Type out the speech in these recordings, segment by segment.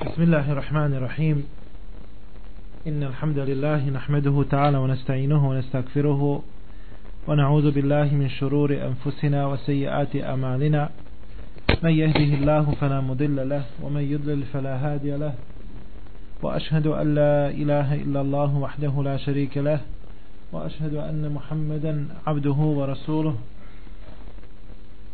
بسم الله الرحمن الرحيم. إن الحمد لله نحمده تعالى ونستعينه ونستغفره ونعوذ بالله من شرور أنفسنا وسيئات أعمالنا. من يهده الله فلا مضل له ومن يضلل فلا هادي له. وأشهد أن لا إله إلا الله وحده لا شريك له. وأشهد أن محمدا عبده ورسوله.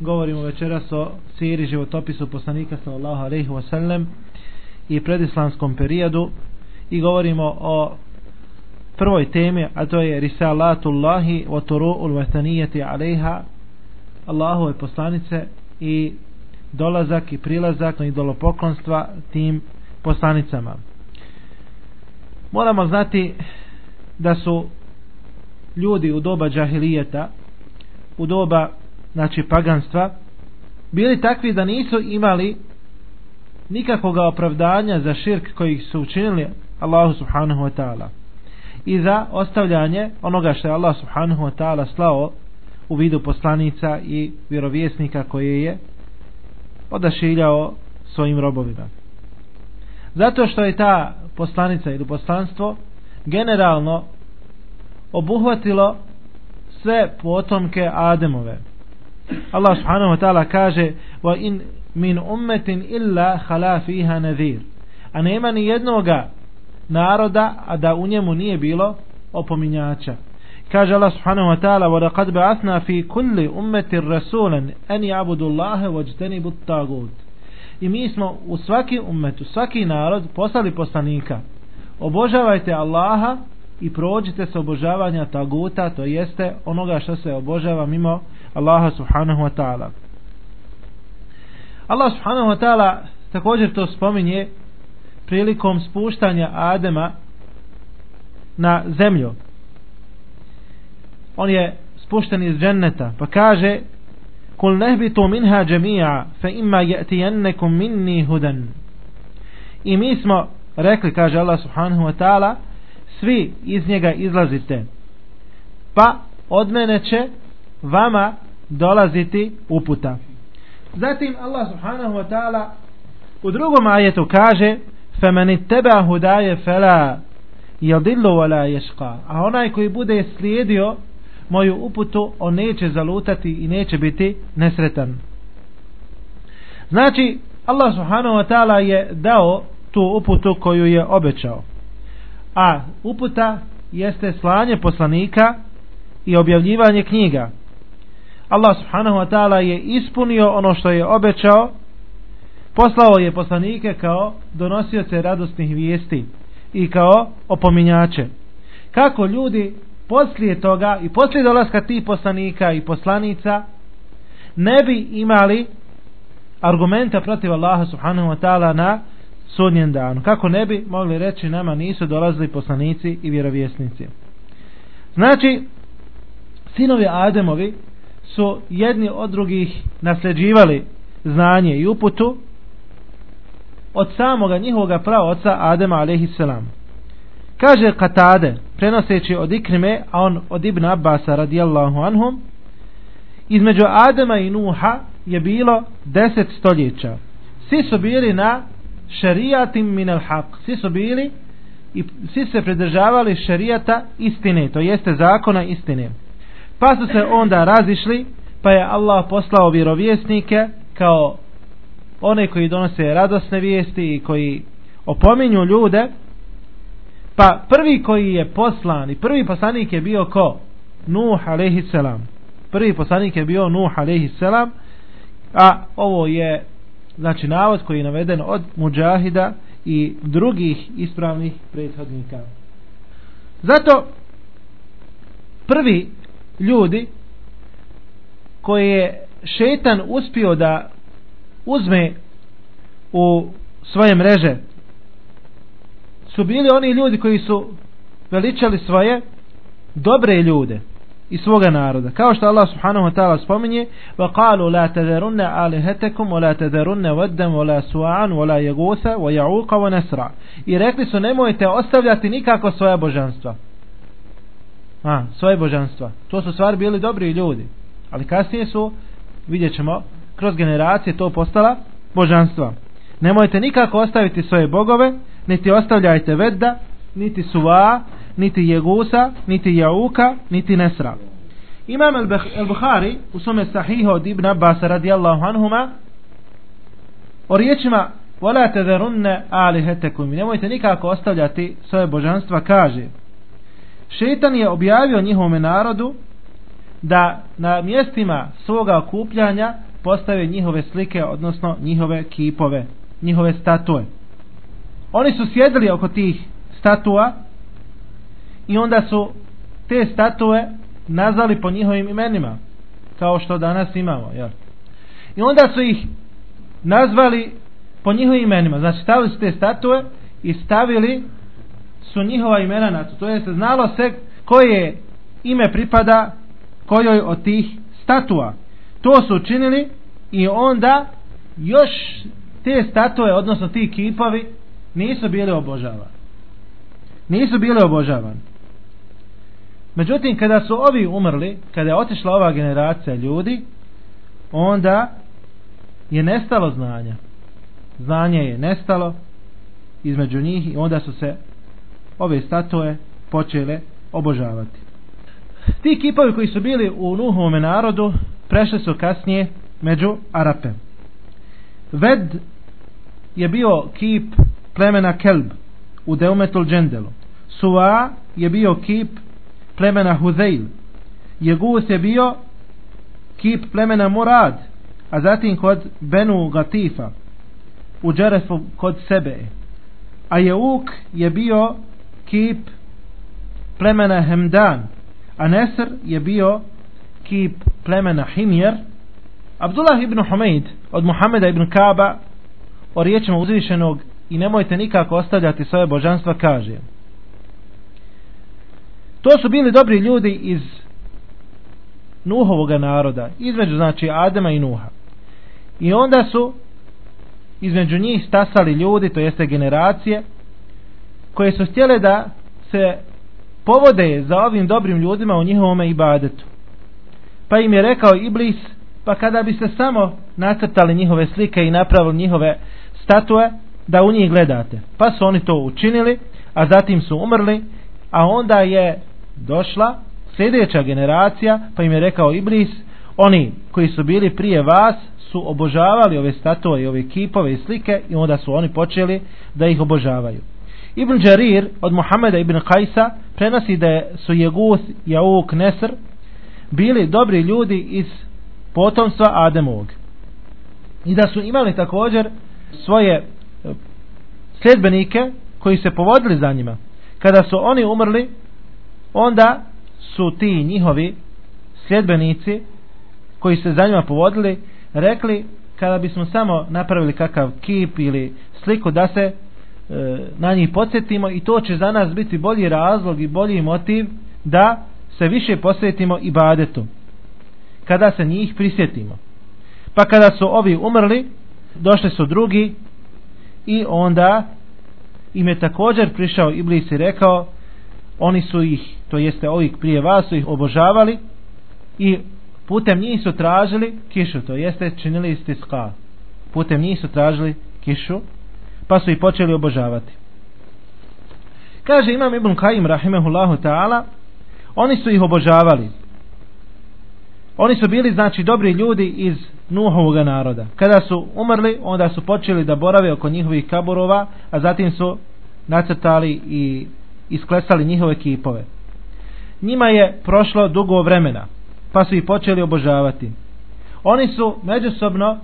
Govorimo večeras o siri životopisu poslanika sallallahu alaihi wa sallam i predislamskom periodu i govorimo o prvoj temi, a to je risalatullahi wa turu'ul vatanijeti alaiha Allahove poslanice i dolazak i prilazak i idolopoklonstva tim poslanicama. Moramo znati da su ljudi u doba džahilijeta, u doba znači paganstva, bili takvi da nisu imali nikakvog opravdanja za širk koji su učinili Allahu subhanahu wa ta'ala i za ostavljanje onoga što je Allah subhanahu wa ta'ala slao u vidu poslanica i vjerovjesnika koje je odašiljao svojim robovima. Zato što je ta poslanica ili poslanstvo generalno obuhvatilo sve potomke Ademove. Allah subhanahu wa ta'ala kaže wa in min ummetin illa hala fiha nadhir. A nema ni jednoga naroda a da u njemu nije bilo opominjača. Kaže Allah subhanahu wa ta'ala wa laqad ba'athna fi kulli ummetin rasulan an ya'budu Allaha wajtanibu at-tagut. I mi smo u svaki ummet, u svaki narod poslali poslanika. Obožavajte Allaha i prođite se obožavanja taguta, to jeste onoga što se obožava mimo Allaha subhanahu wa ta'ala. Allah subhanahu wa ta'ala također to spominje prilikom spuštanja Adema na zemlju. On je spušten iz dženneta, pa kaže Kul nehbitu minha džemija, fe imma je'tijennekum minni hudan. I mi smo rekli, kaže Allah subhanahu wa ta'ala, svi iz njega izlazite, pa od mene će vama dolaziti uputa. Zatim Allah subhanahu wa ta'ala u drugom ajetu kaže فَمَنِ اتَّبَا هُدَايَ فَلَا يَضِلُّ وَلَا يَشْقَى A onaj koji bude slijedio moju uputu, on neće zalutati i neće biti nesretan. Znači, Allah subhanahu wa ta'ala je dao tu uputu koju je obećao. A uputa jeste slanje poslanika i objavljivanje knjiga. Allah subhanahu wa ta'ala je ispunio ono što je obećao, poslao je poslanike kao donosioce radosnih vijesti i kao opominjače. Kako ljudi poslije toga i poslije dolaska tih poslanika i poslanica ne bi imali argumenta protiv Allaha subhanahu wa ta'ala na sudnjem danu. Kako ne bi mogli reći nama nisu dolazili poslanici i vjerovjesnici. Znači, sinovi Ademovi su jedni od drugih nasljeđivali znanje i uputu od samoga njihovoga praoca Adema alaihissalam. Kaže Katade, prenoseći od Ikrime, a on od Ibn Abbasa radijallahu anhum, između Adema i Nuha je bilo deset stoljeća. Svi su bili na šarijatim min al haq. Svi su bili i svi se pridržavali šarijata istine, to jeste zakona istine. Pa su se onda razišli, pa je Allah poslao vjerovjesnike kao one koji donose radosne vijesti i koji opominju ljude. Pa prvi koji je poslan i prvi poslanik je bio ko? Nuh alaihissalam. Prvi poslanik je bio Nuh alaihissalam, a ovo je znači navod koji je naveden od muđahida i drugih ispravnih prethodnika. Zato prvi ljudi koje je šetan uspio da uzme u svoje mreže su bili oni ljudi koji su veličali svoje dobre ljude i svoga naroda. Kao što Allah subhanahu wa ta'ala spominje وَقَالُوا لَا تَذَرُنَّ آلِهَتَكُمْ وَلَا تَذَرُنَّ وَدَّمْ وَلَا سُوَعًا وَلَا يَغُوثَ وَيَعُوقَ وَنَسْرَ I rekli su nemojte ostavljati nikako svoja božanstva. A, svoje božanstva. To su stvari bili dobri ljudi. Ali kasnije su, vidjet ćemo, kroz generacije to postala božanstva. Nemojte nikako ostaviti svoje bogove, niti ostavljajte Vedda, niti Suva, niti Jegusa, niti Jauka, niti Nesra. Imam al-Bukhari u svome sahihu od Ibn Abbas radijallahu anhuma o riječima Vola tederunne alihetekum Nemojte nikako ostavljati svoje božanstva kaže Šeitan je objavio njihovome narodu da na mjestima svoga okupljanja postave njihove slike, odnosno njihove kipove, njihove statue. Oni su sjedili oko tih statua i onda su te statue nazvali po njihovim imenima, kao što danas imamo. Jel? I onda su ih nazvali po njihovim imenima. Znači stavili su te statue i stavili su njihova imena na to. To je se znalo se koje ime pripada kojoj od tih statua. To su učinili i onda još te statue, odnosno ti kipovi, nisu bili obožavani. Nisu bili obožavani. Međutim, kada su ovi umrli, kada je otišla ova generacija ljudi, onda je nestalo znanja. Znanje je nestalo između njih i onda su se ove statue počele obožavati. Ti kipovi koji su bili u Nuhovome narodu prešli su kasnije među Arape. Ved je bio kip plemena Kelb u Deumetul Džendelu. Suva je bio kip plemena Huzeil. Jegus je bio kip plemena Murad, a zatim kod Benu Gatifa u Džerefu kod sebe. A Jeuk je bio kip plemena Hemdan, a Nesr je bio kip plemena Himjer. Abdullah ibn Humeid od Muhameda ibn Kaba o riječima uzvišenog i nemojte nikako ostavljati svoje božanstva kaže. To su bili dobri ljudi iz Nuhovog naroda između znači Adema i Nuha. I onda su između njih stasali ljudi to jeste generacije koje su htjele da se povode za ovim dobrim ljudima u njihovome ibadetu pa im je rekao Iblis pa kada bi se samo nacrtali njihove slike i napravili njihove statue da u njih gledate. Pa su oni to učinili, a zatim su umrli, a onda je došla sljedeća generacija, pa im je rekao Iblis, oni koji su bili prije vas su obožavali ove statue i ove kipove i slike i onda su oni počeli da ih obožavaju. Ibn Đarir od Muhameda ibn Kajsa prenosi da su Jegus, Jauk, Nesr bili dobri ljudi iz potomstva Ademovog. I da su imali također svoje sljedbenike koji se povodili za njima. Kada su oni umrli, onda su ti njihovi sljedbenici koji se za njima povodili rekli kada bismo samo napravili kakav kip ili sliku da se e, na njih podsjetimo i to će za nas biti bolji razlog i bolji motiv da se više posvetimo badetu kada se njih prisjetimo. Pa kada su ovi umrli došli su drugi i onda im je također prišao Iblis i rekao oni su ih, to jeste ovih prije vas su ih obožavali i putem njih su tražili kišu, to jeste činili istiska putem njih su tražili kišu pa su ih počeli obožavati kaže imam Ibn Kajim rahimehullahu ta'ala oni su ih obožavali oni su bili znači dobri ljudi iz Nuhovog naroda. Kada su umrli, onda su počeli da borave oko njihovih kaburova, a zatim su nacrtali i isklesali njihove kipove. Njima je prošlo dugo vremena, pa su ih počeli obožavati. Oni su međusobno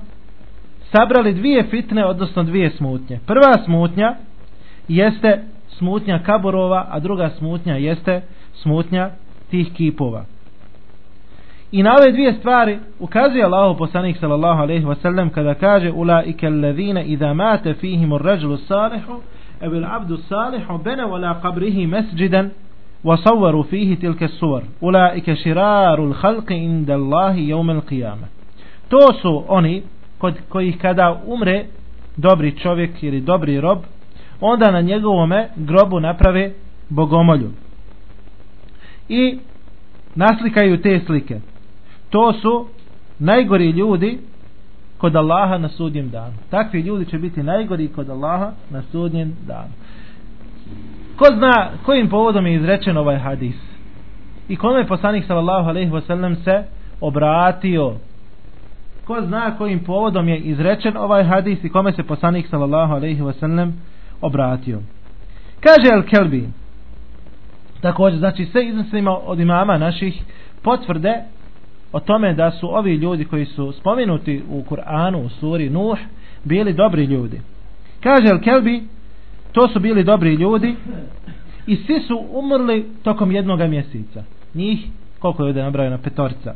sabrali dvije fitne, odnosno dvije smutnje. Prva smutnja jeste smutnja kaborova, a druga smutnja jeste smutnja tih kipova. I na ove dvije stvari ukazuje Allah poslanik sallallahu alejhi ve sellem kada kaže ulaika allazina idza mata fihim ar-rajul salihu aw al-'abdu salihu bana wala qabrihi masjidan wa sawwaru fihi tilka as-suwar ulaika shirarul khalqi inda Allahi yawm al-qiyamah. To su oni kod kojih kada umre dobri čovjek ili dobri rob onda na njegovome grobu naprave bogomolju. I naslikaju te slike. To su najgori ljudi kod Allaha na sudnjem danu. Takvi ljudi će biti najgori kod Allaha na sudnjem danu. Ko zna kojim povodom je izrečen ovaj hadis? I kome je poslanik sallallahu alaihi wasallam se obratio ko zna kojim povodom je izrečen ovaj hadis i kome se poslanik sallallahu alaihi wasallam obratio. Kaže El Kelbi također znači sve iznosimo od imama naših potvrde o tome da su ovi ljudi koji su spomenuti u Kur'anu u suri Nuh bili dobri ljudi. Kaže El Kelbi to su bili dobri ljudi i svi su umrli tokom jednog mjeseca. Njih koliko je ovdje nabrajeno petorca.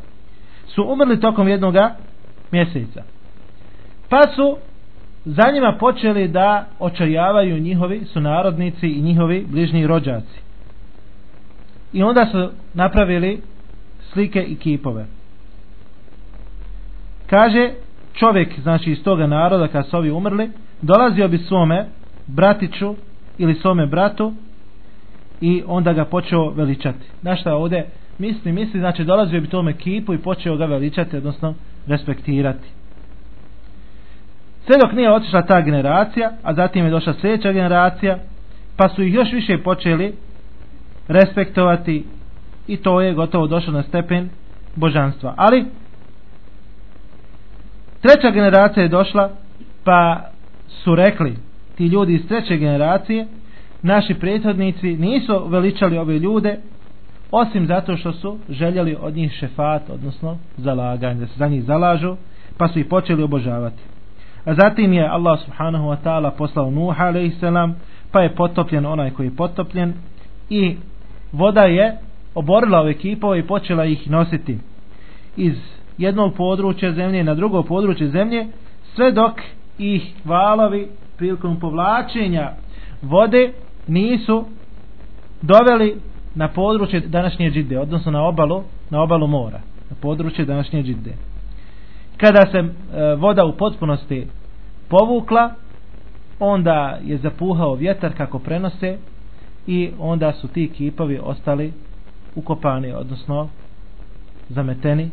Su umrli tokom jednog mjeseca pa su za njima počeli da očajavaju njihovi sunarodnici i njihovi bližnji rođaci i onda su napravili slike i kipove kaže čovjek znači iz toga naroda kad su ovi umrli dolazio bi svome bratiću ili svome bratu i onda ga počeo veličati. Na šta ovdje misli? Misli, znači dolazio bi tome kipu i počeo ga veličati, odnosno respektirati. Sve dok nije otišla ta generacija, a zatim je došla sljedeća generacija, pa su ih još više počeli respektovati i to je gotovo došlo na stepen božanstva. Ali treća generacija je došla pa su rekli ti ljudi iz treće generacije naši prethodnici nisu veličali ove ljude osim zato što su željeli od njih šefat odnosno zalaganje da se za njih zalažu pa su ih počeli obožavati a zatim je Allah subhanahu wa ta'ala poslao Nuh a.s. pa je potopljen onaj koji je potopljen i voda je oborila ove kipove i počela ih nositi iz jednog područja zemlje na drugo područje zemlje sve dok ih valovi prilikom povlačenja vode nisu doveli na područje današnje džide, odnosno na obalu, na obalu mora, na područje današnje džide. Kada se e, voda u potpunosti povukla, onda je zapuhao vjetar kako prenose i onda su ti kipovi ostali ukopani, odnosno zameteni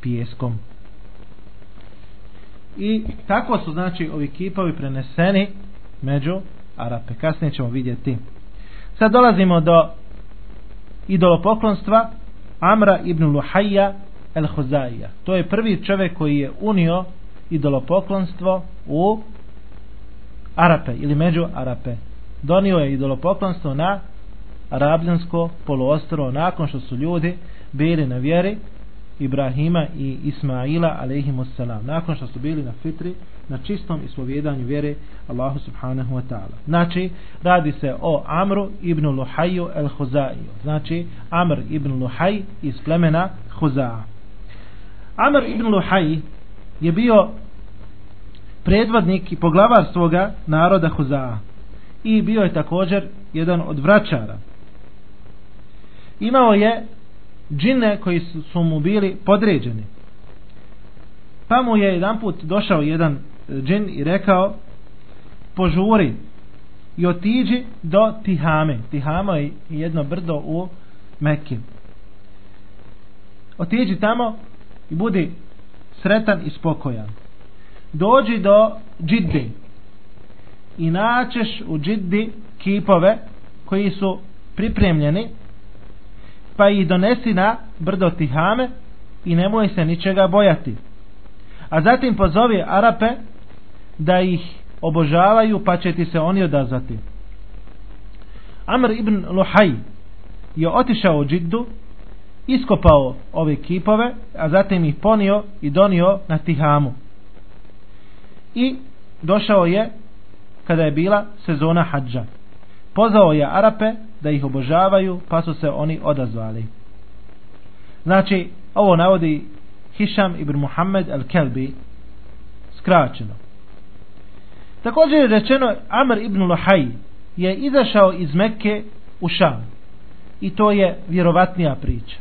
pijeskom. I tako su znači ovi kipovi preneseni među Arape. Kasnije ćemo vidjeti. Sad dolazimo do idolopoklonstva Amra ibn Luhajja el Hozaija. To je prvi čovjek koji je unio idolopoklonstvo u Arape ili među Arape. Donio je idolopoklonstvo na Arabljansko poluostrovo nakon što su ljudi bili na vjeri Ibrahima i Ismaila alejhimussalam nakon što su bili na fitri na čistom ispovjedanju vjere Allahu subhanahu wa ta'ala. Znači radi se o Amru ibn Luhaju el Huzaiju znači Amr ibn Luhaj iz plemena Huzaa. Amr ibn Luhaj je bio predvodnik i poglavar svoga naroda Huzaa. I bio je također jedan od vraćara. Imao je džine koji su, mu bili podređeni. Pa mu je jedan put došao jedan e, džin i rekao požuri i otiđi do Tihame. Tihama je jedno brdo u Mekke. Otiđi tamo i budi sretan i spokojan. Dođi do džidde i naćeš u džiddi kipove koji su pripremljeni pa ih donesi na brdo Tihame i nemoj se ničega bojati. A zatim pozovi Arape da ih obožavaju pa će ti se oni odazvati. Amr ibn Luhaj je otišao u Džiddu, iskopao ove kipove, a zatim ih ponio i donio na Tihamu. I došao je kada je bila sezona hađa. Pozvao je Arape da ih obožavaju, pa su se oni odazvali. Znači, ovo navodi Hišam ibn Muhammed al-Kelbi skraćeno. Također je rečeno Amr ibn Luhaj je izašao iz Mekke u Šam. I to je vjerovatnija priča.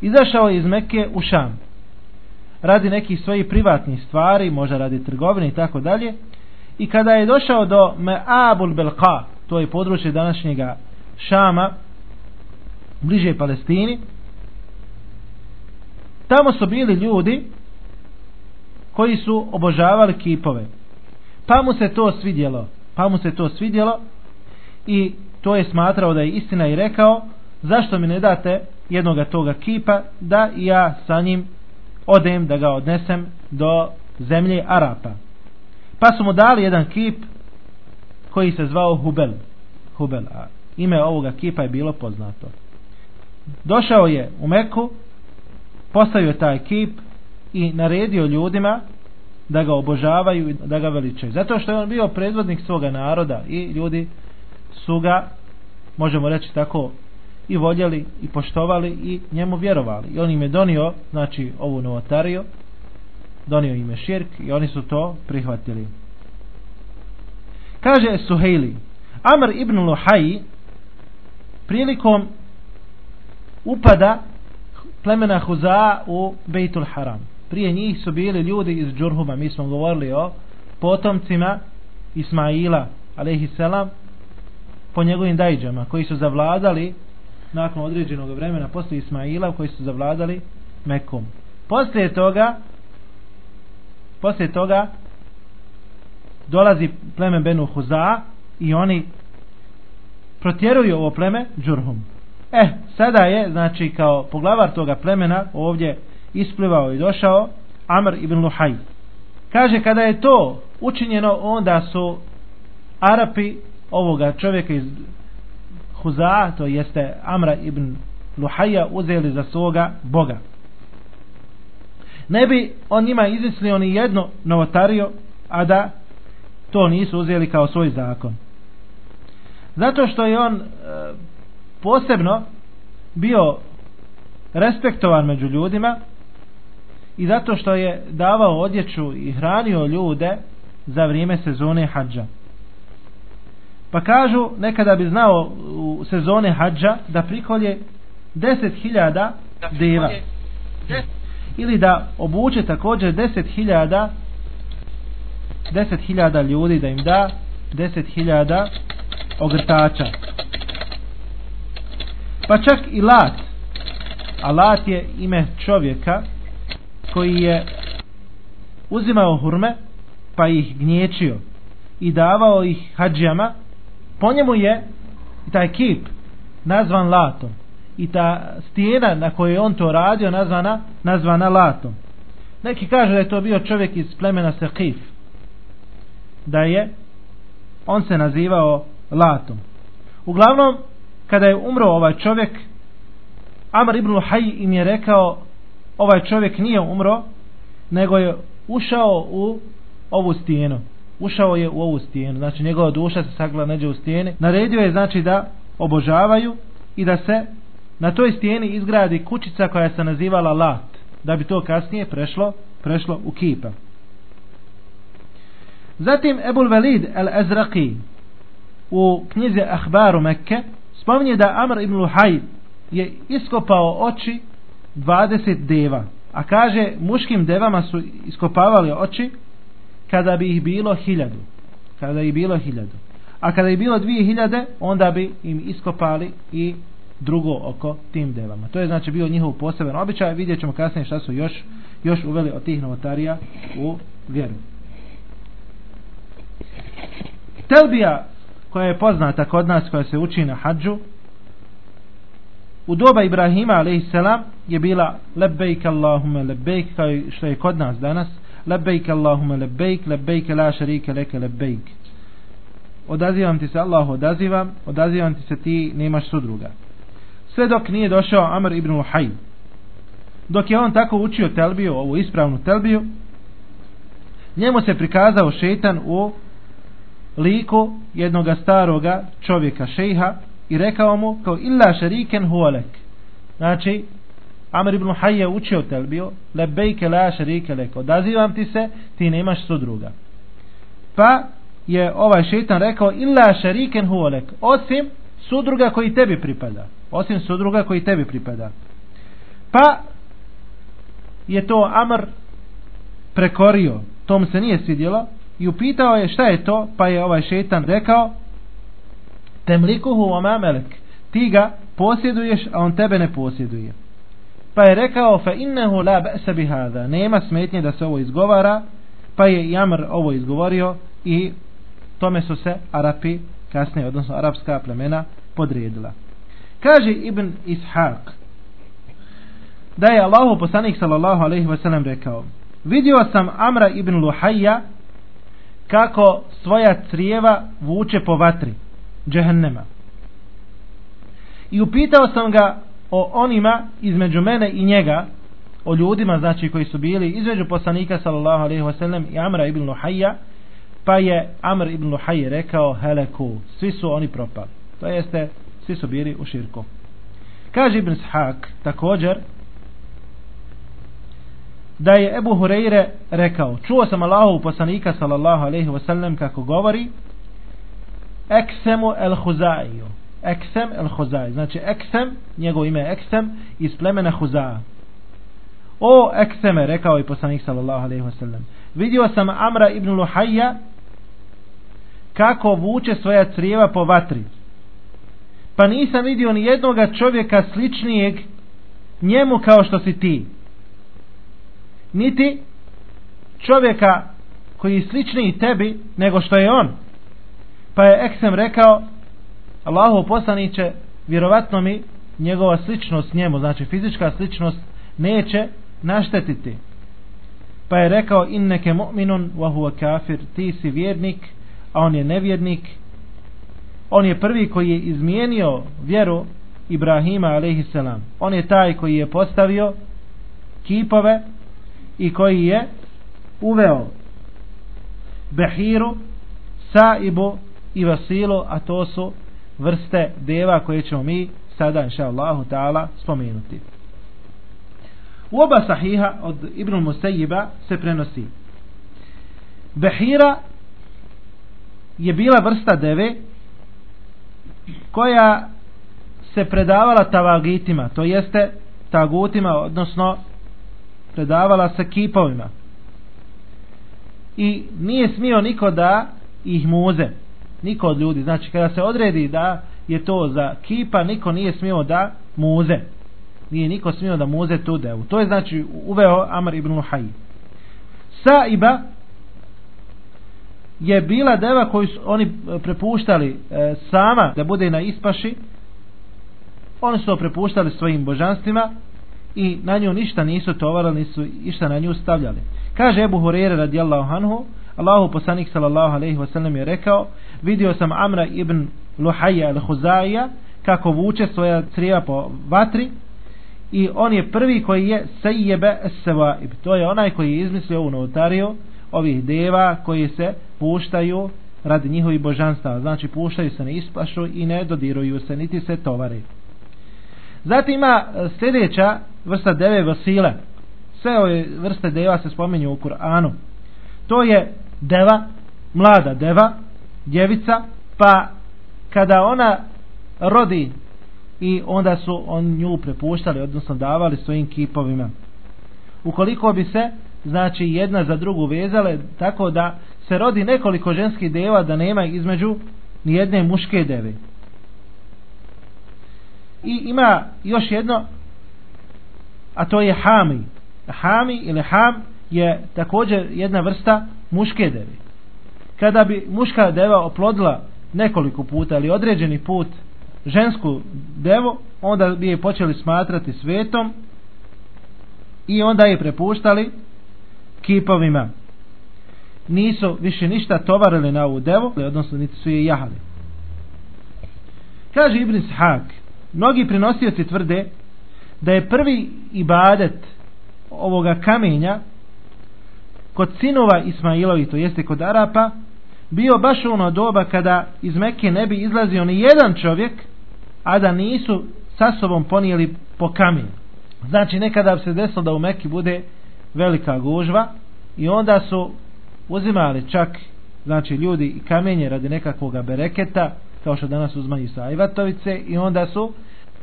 Izašao je iz Mekke u Šam. Radi nekih svojih privatnih stvari, možda radi trgovine i tako dalje. I kada je došao do Me'abul Belqa, to je područje današnjega Šama, bliže Palestini, tamo su bili ljudi koji su obožavali kipove. Pa mu se to svidjelo. Pa mu se to svidjelo i to je smatrao da je istina i rekao zašto mi ne date jednoga toga kipa da ja sa njim odem da ga odnesem do zemlje Arapa. Pa su mu dali jedan kip koji se zvao Hubel. Hubel, a ime ovoga kipa je bilo poznato. Došao je u Meku, postavio taj kip i naredio ljudima da ga obožavaju i da ga veličaju. Zato što je on bio predvodnik svoga naroda i ljudi su ga, možemo reći tako, i voljeli i poštovali i njemu vjerovali. I on im je donio, znači, ovu novotariju, donio im je širk i oni su to prihvatili. Kaže Suhejli, Amr ibn Luhaj prilikom upada plemena Huza u Bejtul Haram. Prije njih su bili ljudi iz Džurhuma, mi smo govorili o potomcima Ismaila, alaihissalam, po njegovim dajđama, koji su zavladali nakon određenog vremena posle Ismaila, koji su zavladali Mekom. Poslije toga poslije toga dolazi pleme Benu Huza i oni protjeruju ovo pleme Džurhum. E, sada je, znači, kao poglavar toga plemena ovdje isplivao i došao Amr ibn Luhaj. Kaže, kada je to učinjeno, onda su Arapi ovoga čovjeka iz Huza, to jeste Amra ibn Luhaja, uzeli za svoga Boga. Ne bi on njima izmislio ni jedno novotario, a da to nisu uzeli kao svoj zakon. Zato što je on e, posebno bio respektovan među ljudima i zato što je davao odjeću i hranio ljude za vrijeme sezone hađa. Pa kažu, nekada bi znao u sezone hađa da prikolje deset hiljada deva. Ili da obuče također deset hiljada deset hiljada ljudi da im da deset hiljada ogrtača. Pa čak i Lat. A Lat je ime čovjeka koji je uzimao hurme pa ih gnječio i davao ih hađijama po njemu je taj kip nazvan latom i ta stijena na kojoj je on to radio nazvana, nazvana latom neki kažu da je to bio čovjek iz plemena Sekif da je on se nazivao latom uglavnom kada je umro ovaj čovjek Amr ibn Luhaj im je rekao ovaj čovjek nije umro nego je ušao u ovu stijenu. Ušao je u ovu stijenu. Znači njegova duša se sagla neđe u stijeni. Naredio je znači da obožavaju i da se na toj stijeni izgradi kućica koja se nazivala Lat. Da bi to kasnije prešlo prešlo u kipa zatim Ebul Velid el Ezraqi u knjizi Ahbaru Mekke spominje da Amr ibn Luhaj je iskopao oči 20 deva a kaže muškim devama su iskopavali oči kada bi ih bilo hiljadu kada ih bilo hiljadu. A kada ih bilo dvije hiljade onda bi im iskopali i drugo oko tim devama. To je znači bio njihov poseban običaj. Vidjet ćemo kasnije šta su još još uveli od tih novotarija u vjeru Telbija koja je poznata kod nas koja se uči na hađu u doba Ibrahima a.s. je bila lebejk Allahume lebejk kao što je kod nas danas lebejk Allahume lebejk lebejk la šarike leke lebejk odazivam ti se Allah odazivam odazivam ti se ti nemaš sudruga sve dok nije došao Amr ibn Uhaj dok je on tako učio telbiju ovu ispravnu telbiju njemu se prikazao šetan u liku jednog staroga čovjeka šejha i rekao mu kao illa šariken hualek znači Amr ibn Hayy je učio telbio lebejke la šarike lek. Odazivam ti se ti nemaš sudruga pa je ovaj šeitan rekao illa šariken huolek osim sudruga koji tebi pripada. Osim sudruga koji tebi pripada. Pa je to Amr prekorio. Tom se nije svidjelo i upitao je šta je to pa je ovaj šeitan rekao temlikuhu oma melek ti ga posjeduješ a on tebe ne posjeduje. Pa je rekao fa innehu la ba'sa bi hada nema smetnje da se ovo izgovara pa je Jamr ovo izgovorio i tome su se Arapi kasnije odnosno arapska plemena podredila kaže Ibn Ishaq da je Allahu poslanik sallallahu alejhi ve sellem rekao vidio sam Amra ibn Luhayya kako svoja crijeva vuče po vatri džehennema. I upitao sam ga o onima između mene i njega o ljudima znači koji su bili između poslanika sallallahu alejhi ve sellem i Amra ibn Luhayya pa je Amr ibn Luhayy rekao heleku svi su oni propali. To jeste svi su bili u širku. Kaže Ibn Shak također da je Ebu Hureyre rekao čuo sam Allahu poslanika sallallahu alejhi ve sellem kako govori Eksemu el Huzaiju Eksem el Huzaj znači Eksem, njegov ime je Eksem iz plemena Huza o Ekseme rekao i poslanik sallallahu alejhi ve sellem vidio sam Amra ibn Luhayya kako vuče svoja crijeva po vatri pa nisam vidio ni jednoga čovjeka sličnijeg njemu kao što si ti niti čovjeka koji je sličniji tebi nego što je on. Pa je Eksem rekao Allahu poslaniće vjerovatno mi njegova sličnost njemu znači fizička sličnost neće naštetiti. Pa je rekao inneke mu'minun wa kafir ti si vjernik a on je nevjernik. On je prvi koji je izmijenio vjeru Ibrahima alejhiselam on je taj koji je postavio kipove i koji je uveo Behiru, Saibu i Vasilu, a to su vrste deva koje ćemo mi sada inša Allahu ta'ala spomenuti. U oba sahiha od Ibn Musayiba se prenosi Behira je bila vrsta deve koja se predavala tavagitima, to jeste tagutima, odnosno predavala se kipovima. I nije smio niko da ih muze. Niko od ljudi. Znači kada se odredi da je to za kipa niko nije smio da muze. Nije niko smio da muze tu devu. To je znači uveo Amr ibn Luhaj Saiba je bila deva koju su oni prepuštali e, sama da bude na ispaši. Oni su to prepuštali svojim božanstvima i na nju ništa nisu tovarali, nisu ništa na nju stavljali. Kaže Ebu Hurere radijallahu anhu, Allahu poslanik sallallahu alejhi ve sellem je rekao: "Vidio sam Amra ibn Luhayya al-Khuzaiya kako vuče svoja crijeva po vatri i on je prvi koji je sejebe sevaib. To je onaj koji je izmislio ovu notariju ovih deva koji se puštaju radi njihovih božanstava. Znači puštaju se na ispašu i ne dodiruju se niti se tovare. Zatim ima e, sljedeća vrsta deve vasile. Sve ove vrste deva se spominju u Kur'anu. To je deva, mlada deva, djevica, pa kada ona rodi i onda su on nju prepuštali, odnosno davali svojim kipovima. Ukoliko bi se znači jedna za drugu vezale tako da se rodi nekoliko ženskih deva da nema između ni jedne muške deve. I ima još jedno a to je hami. Hami ili ham je također jedna vrsta muške deve. Kada bi muška deva oplodila nekoliko puta ili određeni put žensku devu, onda bi je počeli smatrati svetom i onda je prepuštali kipovima. Nisu više ništa tovarili na ovu devu, odnosno niti su je jahali. Kaže Ibn Shak, mnogi prinosioci tvrde da je prvi ibadet ovoga kamenja kod sinova Ismailovi, to jeste kod Arapa, bio baš ono doba kada iz Mekke ne bi izlazio ni jedan čovjek, a da nisu sa sobom ponijeli po kamen. Znači nekada se desilo da u Mekki bude velika gužva i onda su uzimali čak znači ljudi i kamenje radi nekakvog bereketa kao što danas uzmanju sa Ajvatovice i onda su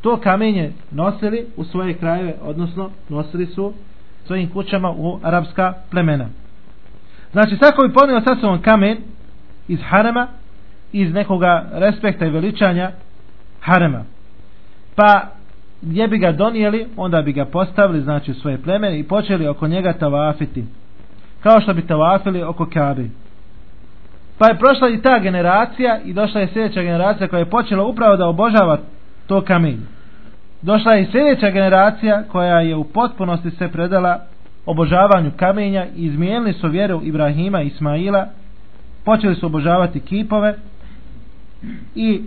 to kamenje nosili u svoje krajeve odnosno nosili su svojim kućama u arapska plemena. Znači svako bi ponio sa sobom kamen iz harema iz nekoga respekta i veličanja harema pa gdje bi ga donijeli onda bi ga postavili znači u svoje plemene i počeli oko njega tavafiti kao što bi tavafili oko Kabe pa je prošla i ta generacija i došla je sljedeća generacija koja je počela upravo da obožava to kamenje došla je i sljedeća generacija koja je u potpunosti se predala obožavanju kamenja i izmijenili su vjeru Ibrahima i Ismaila počeli su obožavati kipove i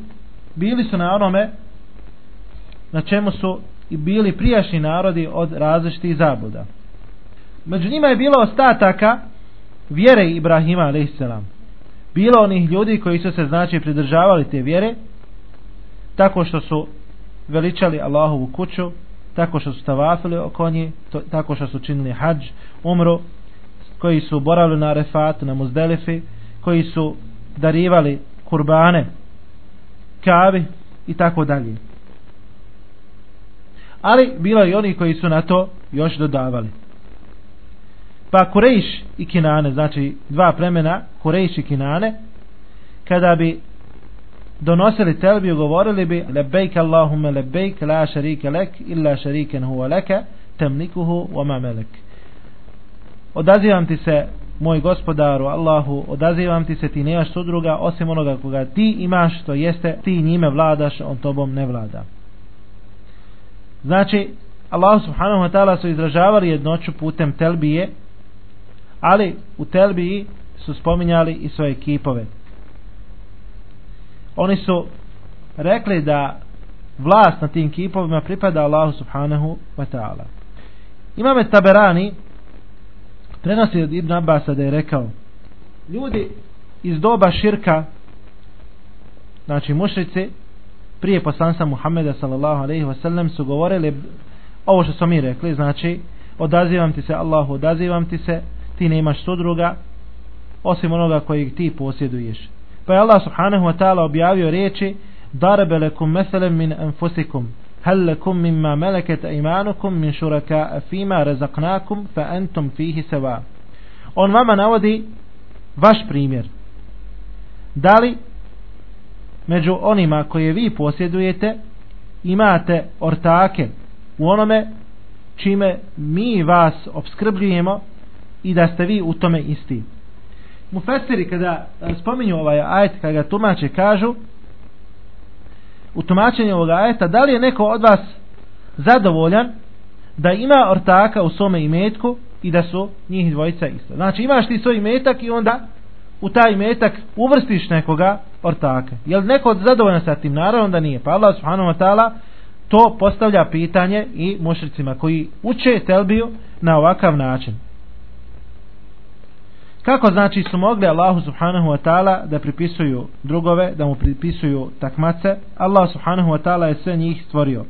bili su na onome na čemu su i bili prijašnji narodi od različitih zabuda. Među njima je bilo ostataka vjere Ibrahima a.s. Bilo onih ljudi koji su se znači pridržavali te vjere tako što su veličali Allahovu kuću, tako što su tavafili oko nje, tako što su činili hađ, umru, koji su boravili na refatu, na muzdelifi, koji su darivali kurbane, kavi i tako dalje. Ali bilo i oni koji su na to još dodavali. Pa Kurejš i Kinane, znači dva plemena, Kurejš i Kinane, kada bi donosili telbiju, govorili bi lebejk Allahumme lebejk, la šarike lek, illa šariken huwa leka, temnikuhu wa ma melek. Odazivam ti se, moj gospodaru Allahu, odazivam ti se, ti nemaš sudruga, osim onoga koga ti imaš, to jeste, ti njime vladaš, on tobom ne vlada. Znači, Allah subhanahu wa ta'ala su izražavali jednoću putem telbije, ali u telbiji su spominjali i svoje kipove. Oni su rekli da vlast na tim kipovima pripada Allahu subhanahu wa ta'ala. Imame Taberani prenosi od Ibn Abbasa da je rekao ljudi iz doba širka znači mušrici prije poslanstva Muhammeda sallallahu alaihi wasallam su govorili ovo što smo mi rekli znači odazivam ti se Allahu odazivam ti se ti ne imaš sudruga osim onoga kojeg ti posjeduješ pa je Allah subhanahu wa ta'ala objavio riječi darbe lekum meselem min enfusikum hal lekum mimma meleket imanukum min šuraka fima razaknakum fa entum fihi seva on vama navodi vaš primjer da li među onima koje vi posjedujete imate ortake u onome čime mi vas obskrbljujemo i da ste vi u tome isti. Mufesiri kada spominju ovaj ajet, kada ga tumače, kažu u tumačenju ovog ajeta, da li je neko od vas zadovoljan da ima ortaka u svome imetku i da su njih dvojica isto. Znači imaš ti svoj imetak i onda u taj imetak uvrstiš nekoga ortaka. Je li neko zadovoljan sa tim? Naravno da nije. Pa Allah subhanahu wa ta'ala to postavlja pitanje i mušricima koji uče telbiju na ovakav način. Kako znači su mogli Allahu subhanahu wa ta'ala da pripisuju drugove, da mu pripisuju takmace? Allah subhanahu wa ta'ala je sve njih stvorio.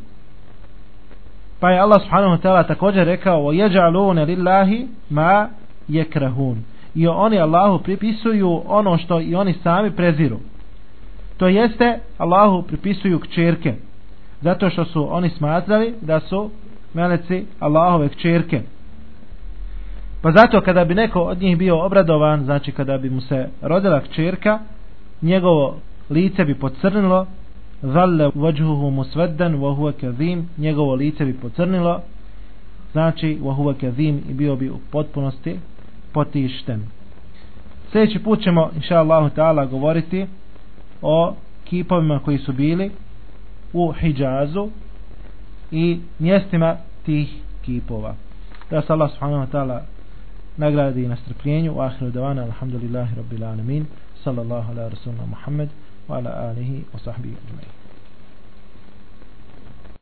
Pa je Allah subhanahu wa ta'ala također rekao وَيَجَعْلُونَ لِلَّهِ مَا يَكْرَهُونَ I oni Allahu pripisuju ono što i oni sami preziru. To jeste Allahu pripisuju kćerke. Zato što su oni smatrali da su meleci Allahove kćerke. Pa zato kada bi neko od njih bio obradovan, znači kada bi mu se rodila kćerka, njegovo lice bi pocrnilo, zalle vajhuhu musveddan wa huwa kazim, njegovo lice bi pocrnilo, znači wa huwa kazim i bio bi u potpunosti potišten. Sljedeći put ćemo inša Allah ta'ala govoriti o kipovima koji su bili u Hijazu i mjestima tih kipova. Da se Allah subhanahu wa ta'ala nagradi na strpljenju u ahiru davana alhamdulillahi rabbil alamin sallallahu ala rasulna muhammed wa ala alihi wa sahbihi ajma'in